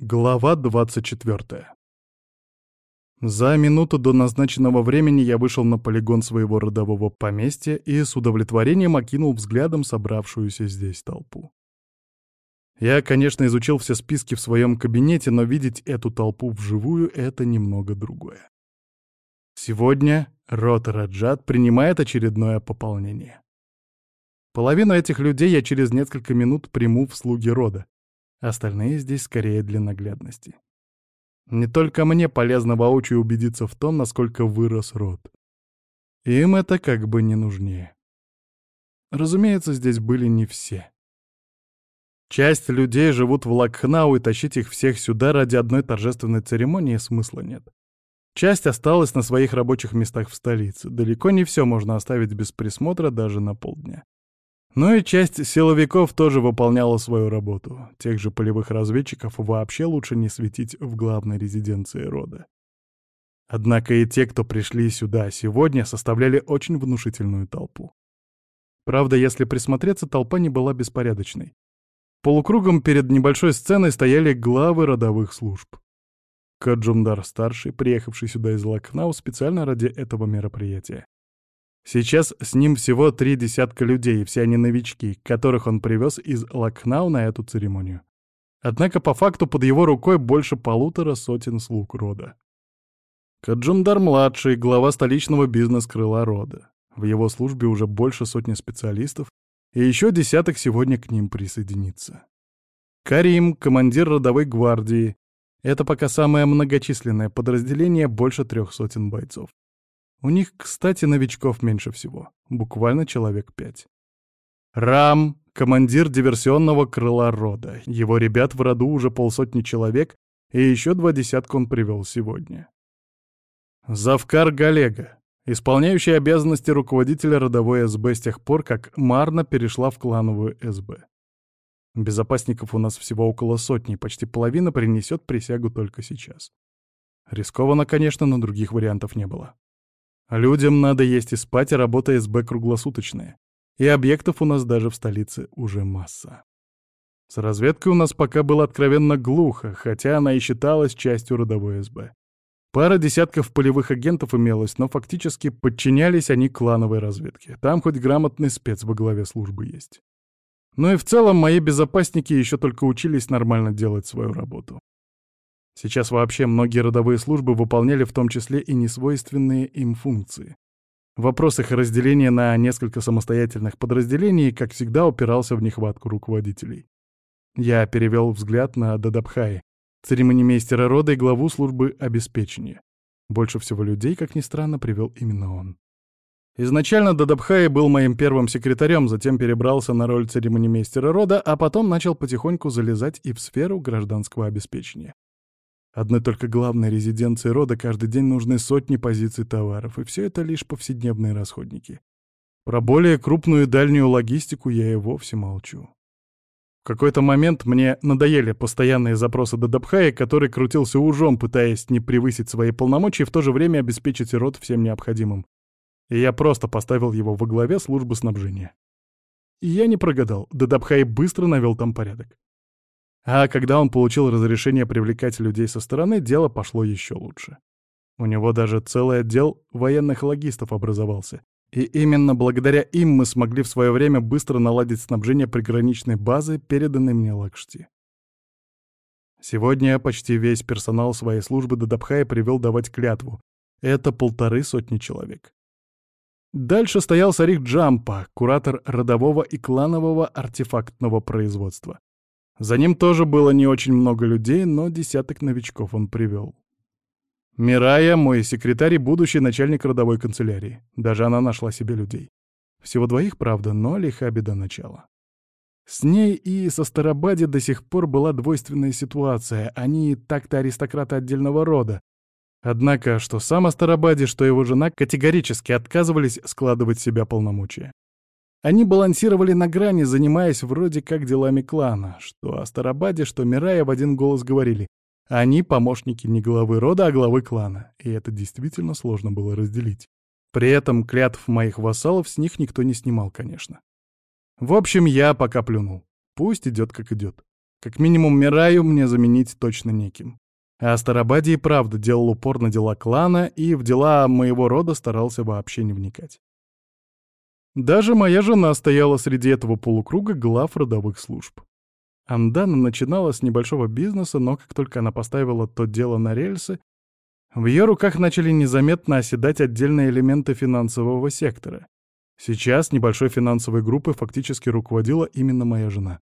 Глава 24. За минуту до назначенного времени я вышел на полигон своего родового поместья и с удовлетворением окинул взглядом собравшуюся здесь толпу. Я, конечно, изучил все списки в своем кабинете, но видеть эту толпу вживую — это немного другое. Сегодня род Раджат принимает очередное пополнение. Половину этих людей я через несколько минут приму в слуги рода, Остальные здесь скорее для наглядности. Не только мне полезно воочию убедиться в том, насколько вырос род. Им это как бы не нужнее. Разумеется, здесь были не все. Часть людей живут в Лакхнау, и тащить их всех сюда ради одной торжественной церемонии смысла нет. Часть осталась на своих рабочих местах в столице. Далеко не все можно оставить без присмотра даже на полдня. Но и часть силовиков тоже выполняла свою работу. Тех же полевых разведчиков вообще лучше не светить в главной резиденции рода. Однако и те, кто пришли сюда сегодня, составляли очень внушительную толпу. Правда, если присмотреться, толпа не была беспорядочной. Полукругом перед небольшой сценой стояли главы родовых служб. Каджумдар-старший, приехавший сюда из Лакнау специально ради этого мероприятия. Сейчас с ним всего три десятка людей, все они новички, которых он привез из Лакнау на эту церемонию. Однако по факту под его рукой больше полутора сотен слуг рода. Каджумдар-младший, глава столичного бизнес-крыла рода. В его службе уже больше сотни специалистов, и еще десяток сегодня к ним присоединится. Карим, командир родовой гвардии. Это пока самое многочисленное подразделение, больше трех сотен бойцов. У них, кстати, новичков меньше всего. Буквально человек пять. Рам — командир диверсионного крыла рода. Его ребят в роду уже полсотни человек, и еще два десятка он привел сегодня. Завкар Галега, исполняющий обязанности руководителя родовой СБ с тех пор, как Марна перешла в клановую СБ. Безопасников у нас всего около сотни, почти половина принесет присягу только сейчас. Рискованно, конечно, но других вариантов не было. Людям надо есть и спать, а работа СБ круглосуточная. И объектов у нас даже в столице уже масса. С разведкой у нас пока было откровенно глухо, хотя она и считалась частью родовой СБ. Пара десятков полевых агентов имелось, но фактически подчинялись они клановой разведке. Там хоть грамотный спец во главе службы есть. Ну и в целом мои безопасники еще только учились нормально делать свою работу. Сейчас вообще многие родовые службы выполняли в том числе и несвойственные им функции. Вопрос их разделения на несколько самостоятельных подразделений, как всегда, упирался в нехватку руководителей. Я перевел взгляд на Дадабхай, церемонимейстера рода и главу службы обеспечения. Больше всего людей, как ни странно, привел именно он. Изначально Дадабхай был моим первым секретарем, затем перебрался на роль церемонимейстера рода, а потом начал потихоньку залезать и в сферу гражданского обеспечения. Одной только главной резиденции рода каждый день нужны сотни позиций товаров, и все это лишь повседневные расходники. Про более крупную и дальнюю логистику я и вовсе молчу. В какой-то момент мне надоели постоянные запросы Дадабхая, который крутился ужом, пытаясь не превысить свои полномочия и в то же время обеспечить род всем необходимым. И я просто поставил его во главе службы снабжения. И я не прогадал, Дадабхай быстро навел там порядок. А когда он получил разрешение привлекать людей со стороны, дело пошло еще лучше. У него даже целый отдел военных логистов образовался. И именно благодаря им мы смогли в свое время быстро наладить снабжение приграничной базы, переданной мне Лакшти. Сегодня почти весь персонал своей службы Дадабхая привел давать клятву. Это полторы сотни человек. Дальше стоял Сарих Джампа, куратор родового и кланового артефактного производства. За ним тоже было не очень много людей, но десяток новичков он привел. Мирая, мой секретарь и будущий начальник родовой канцелярии. Даже она нашла себе людей. Всего двоих, правда, но лиха беда начала. С ней и со Старобади до сих пор была двойственная ситуация. Они так-то аристократы отдельного рода. Однако, что сам Астарабаде, что его жена категорически отказывались складывать себя полномочия. Они балансировали на грани, занимаясь вроде как делами клана, что о Старобаде, что Мирая в один голос говорили. Они помощники не главы рода, а главы клана, и это действительно сложно было разделить. При этом клятв моих вассалов с них никто не снимал, конечно. В общем, я пока плюнул. Пусть идет как идет. Как минимум Мираю мне заменить точно неким. А Астарабаде и правда делал упор на дела клана и в дела моего рода старался вообще не вникать. Даже моя жена стояла среди этого полукруга глав родовых служб. Андана начинала с небольшого бизнеса, но как только она поставила то дело на рельсы, в ее руках начали незаметно оседать отдельные элементы финансового сектора. Сейчас небольшой финансовой группой фактически руководила именно моя жена.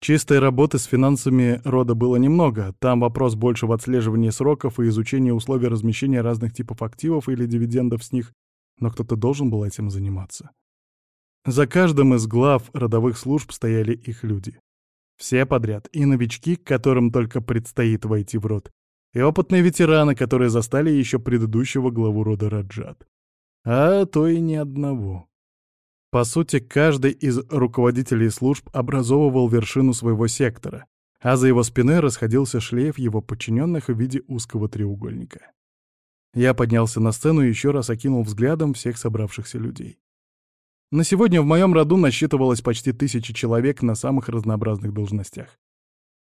Чистой работы с финансами рода было немного, там вопрос больше в отслеживании сроков и изучении условий размещения разных типов активов или дивидендов с них, но кто-то должен был этим заниматься. За каждым из глав родовых служб стояли их люди. Все подряд, и новички, которым только предстоит войти в род, и опытные ветераны, которые застали еще предыдущего главу рода Раджат. А то и ни одного. По сути, каждый из руководителей служб образовывал вершину своего сектора, а за его спиной расходился шлейф его подчиненных в виде узкого треугольника. Я поднялся на сцену и еще раз окинул взглядом всех собравшихся людей. На сегодня в моем роду насчитывалось почти тысячи человек на самых разнообразных должностях.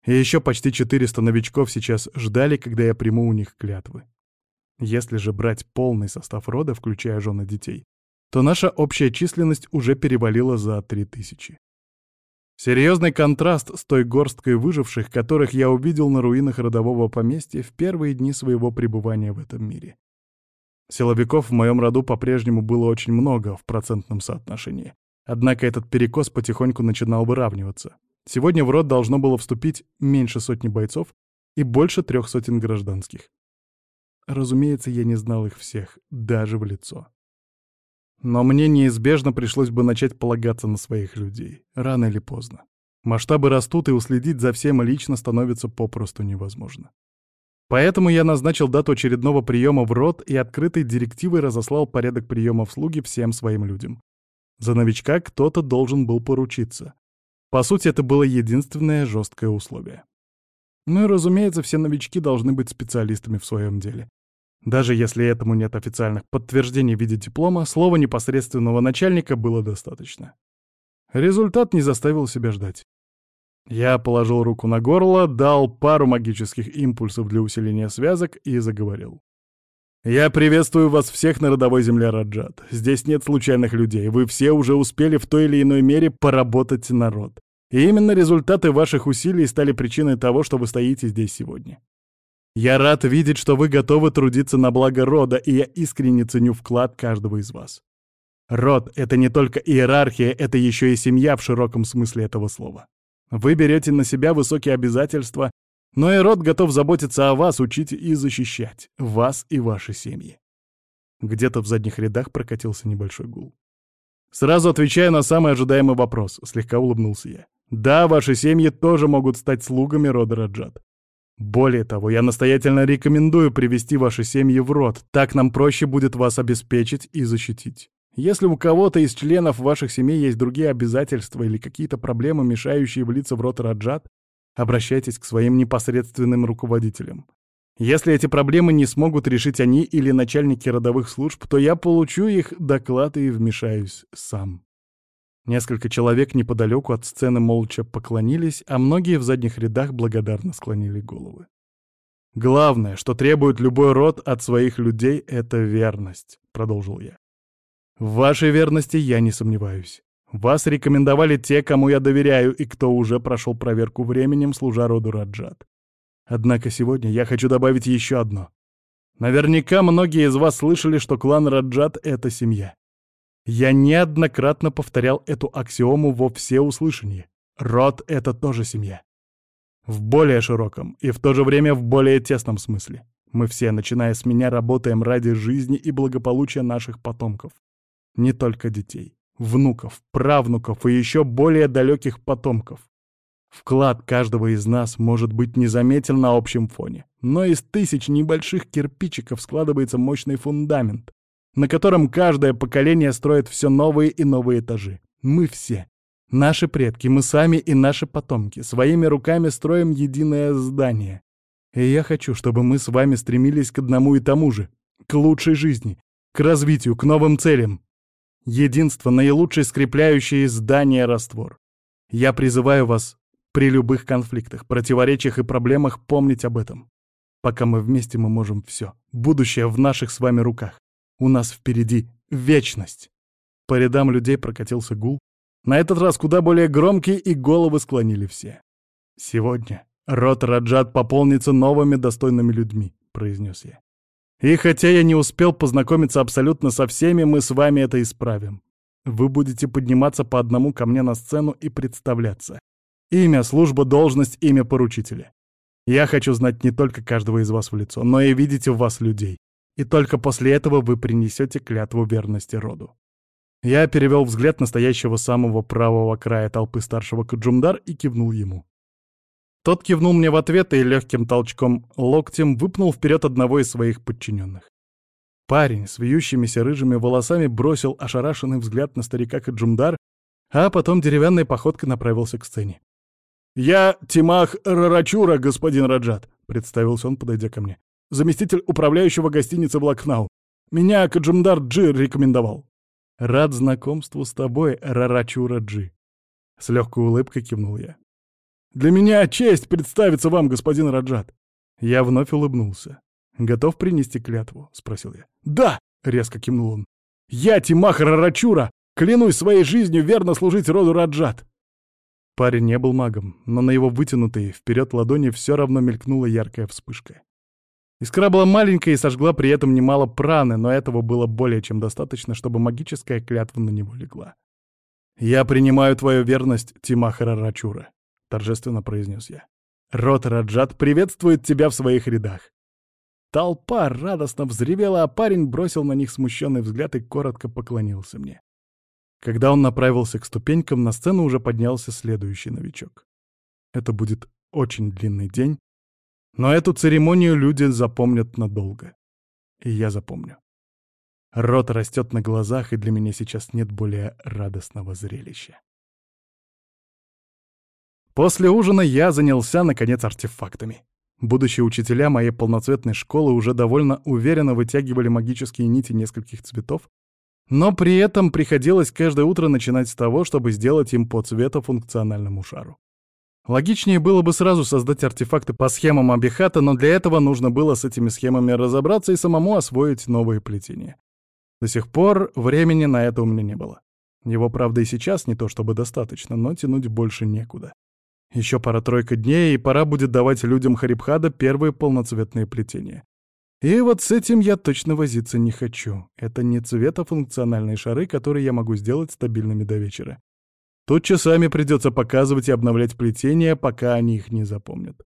И еще почти 400 новичков сейчас ждали, когда я приму у них клятвы. Если же брать полный состав рода, включая жены детей, то наша общая численность уже перевалила за 3000. Серьезный контраст с той горсткой выживших, которых я увидел на руинах родового поместья в первые дни своего пребывания в этом мире. Силовиков в моем роду по-прежнему было очень много в процентном соотношении. Однако этот перекос потихоньку начинал выравниваться. Сегодня в род должно было вступить меньше сотни бойцов и больше трех сотен гражданских. Разумеется, я не знал их всех, даже в лицо. Но мне неизбежно пришлось бы начать полагаться на своих людей, рано или поздно. Масштабы растут, и уследить за всем лично становится попросту невозможно. Поэтому я назначил дату очередного приема в рот и открытой директивой разослал порядок приема в слуги всем своим людям. За новичка кто-то должен был поручиться. По сути, это было единственное жесткое условие. Ну и, разумеется, все новички должны быть специалистами в своем деле. Даже если этому нет официальных подтверждений в виде диплома, слова непосредственного начальника было достаточно. Результат не заставил себя ждать. Я положил руку на горло, дал пару магических импульсов для усиления связок и заговорил. «Я приветствую вас всех на родовой земле Раджат. Здесь нет случайных людей, вы все уже успели в той или иной мере поработать народ. И именно результаты ваших усилий стали причиной того, что вы стоите здесь сегодня. Я рад видеть, что вы готовы трудиться на благо рода, и я искренне ценю вклад каждого из вас. Род — это не только иерархия, это еще и семья в широком смысле этого слова. Вы берете на себя высокие обязательства, но и род готов заботиться о вас, учить и защищать, вас и ваши семьи. Где-то в задних рядах прокатился небольшой гул. Сразу отвечая на самый ожидаемый вопрос, слегка улыбнулся я. Да, ваши семьи тоже могут стать слугами рода Раджат. Более того, я настоятельно рекомендую привести ваши семьи в род, так нам проще будет вас обеспечить и защитить. Если у кого-то из членов ваших семей есть другие обязательства или какие-то проблемы, мешающие влиться в род Раджат, обращайтесь к своим непосредственным руководителям. Если эти проблемы не смогут решить они или начальники родовых служб, то я получу их доклад и вмешаюсь сам. Несколько человек неподалеку от сцены молча поклонились, а многие в задних рядах благодарно склонили головы. «Главное, что требует любой род от своих людей, — это верность», — продолжил я. «В вашей верности я не сомневаюсь. Вас рекомендовали те, кому я доверяю и кто уже прошел проверку временем, служа роду Раджат. Однако сегодня я хочу добавить еще одно. Наверняка многие из вас слышали, что клан Раджат — это семья. Я неоднократно повторял эту аксиому во всеуслышание. Род — это тоже семья. В более широком и в то же время в более тесном смысле. Мы все, начиная с меня, работаем ради жизни и благополучия наших потомков. Не только детей, внуков, правнуков и еще более далеких потомков. Вклад каждого из нас может быть незаметен на общем фоне, но из тысяч небольших кирпичиков складывается мощный фундамент, на котором каждое поколение строит все новые и новые этажи. Мы все. Наши предки, мы сами и наши потомки своими руками строим единое здание. И я хочу, чтобы мы с вами стремились к одному и тому же, к лучшей жизни, к развитию, к новым целям. Единство — наилучший скрепляющий здание раствор. Я призываю вас При любых конфликтах, противоречиях и проблемах помнить об этом. Пока мы вместе, мы можем все. Будущее в наших с вами руках. У нас впереди вечность. По рядам людей прокатился гул. На этот раз куда более громкий, и головы склонили все. «Сегодня род Раджат пополнится новыми достойными людьми», — произнес я. «И хотя я не успел познакомиться абсолютно со всеми, мы с вами это исправим. Вы будете подниматься по одному ко мне на сцену и представляться. Имя, служба, должность, имя поручителя. Я хочу знать не только каждого из вас в лицо, но и видеть в вас людей. И только после этого вы принесете клятву верности роду. Я перевел взгляд настоящего самого правого края толпы старшего Каджумдар и кивнул ему. Тот кивнул мне в ответ и легким толчком локтем выпнул вперед одного из своих подчиненных. Парень с вьющимися рыжими волосами бросил ошарашенный взгляд на старика Каджумдар, а потом деревянной походкой направился к сцене. «Я Тимах Рарачура, господин Раджат», — представился он, подойдя ко мне. «Заместитель управляющего гостиницы в Лакнау. Меня Каджумдар Джи рекомендовал». «Рад знакомству с тобой, Рарачура Джи», — с легкой улыбкой кивнул я. «Для меня честь представиться вам, господин Раджат». Я вновь улыбнулся. «Готов принести клятву?» — спросил я. «Да!» — резко кивнул он. «Я, Тимах Рарачура, клянусь своей жизнью верно служить роду Раджат!» Парень не был магом, но на его вытянутой вперед ладони все равно мелькнула яркая вспышка. Искра была маленькая и сожгла при этом немало праны, но этого было более чем достаточно, чтобы магическая клятва на него легла. «Я принимаю твою верность, Тимахара Рачура», — торжественно произнес я. «Рот Раджат приветствует тебя в своих рядах». Толпа радостно взревела, а парень бросил на них смущенный взгляд и коротко поклонился мне. Когда он направился к ступенькам, на сцену уже поднялся следующий новичок. Это будет очень длинный день, но эту церемонию люди запомнят надолго. И я запомню. Рот растет на глазах, и для меня сейчас нет более радостного зрелища. После ужина я занялся, наконец, артефактами. Будущие учителя моей полноцветной школы уже довольно уверенно вытягивали магические нити нескольких цветов, но при этом приходилось каждое утро начинать с того, чтобы сделать им по цвету функциональному шару. Логичнее было бы сразу создать артефакты по схемам Абихата, но для этого нужно было с этими схемами разобраться и самому освоить новые плетения. До сих пор времени на это у меня не было. Его, правда, и сейчас не то чтобы достаточно, но тянуть больше некуда. Еще пара-тройка дней, и пора будет давать людям Харибхада первые полноцветные плетения. И вот с этим я точно возиться не хочу. Это не цветофункциональные шары, которые я могу сделать стабильными до вечера. Тут часами придется показывать и обновлять плетения, пока они их не запомнят.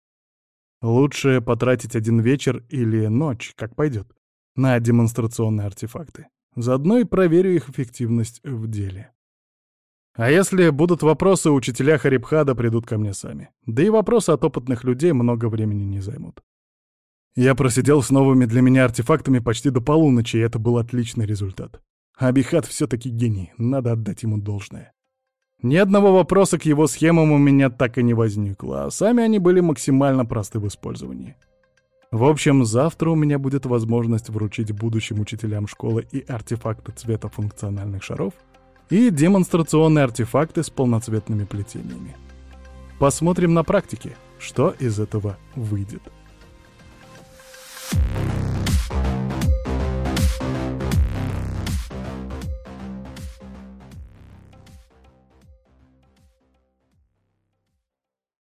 Лучше потратить один вечер или ночь, как пойдет, на демонстрационные артефакты. Заодно и проверю их эффективность в деле. А если будут вопросы, учителя Харибхада придут ко мне сами. Да и вопросы от опытных людей много времени не займут. Я просидел с новыми для меня артефактами почти до полуночи, и это был отличный результат. Абихат все-таки гений, надо отдать ему должное. Ни одного вопроса к его схемам у меня так и не возникло, а сами они были максимально просты в использовании. В общем, завтра у меня будет возможность вручить будущим учителям школы и артефакты цвета функциональных шаров, и демонстрационные артефакты с полноцветными плетениями. Посмотрим на практике, что из этого выйдет. Thank you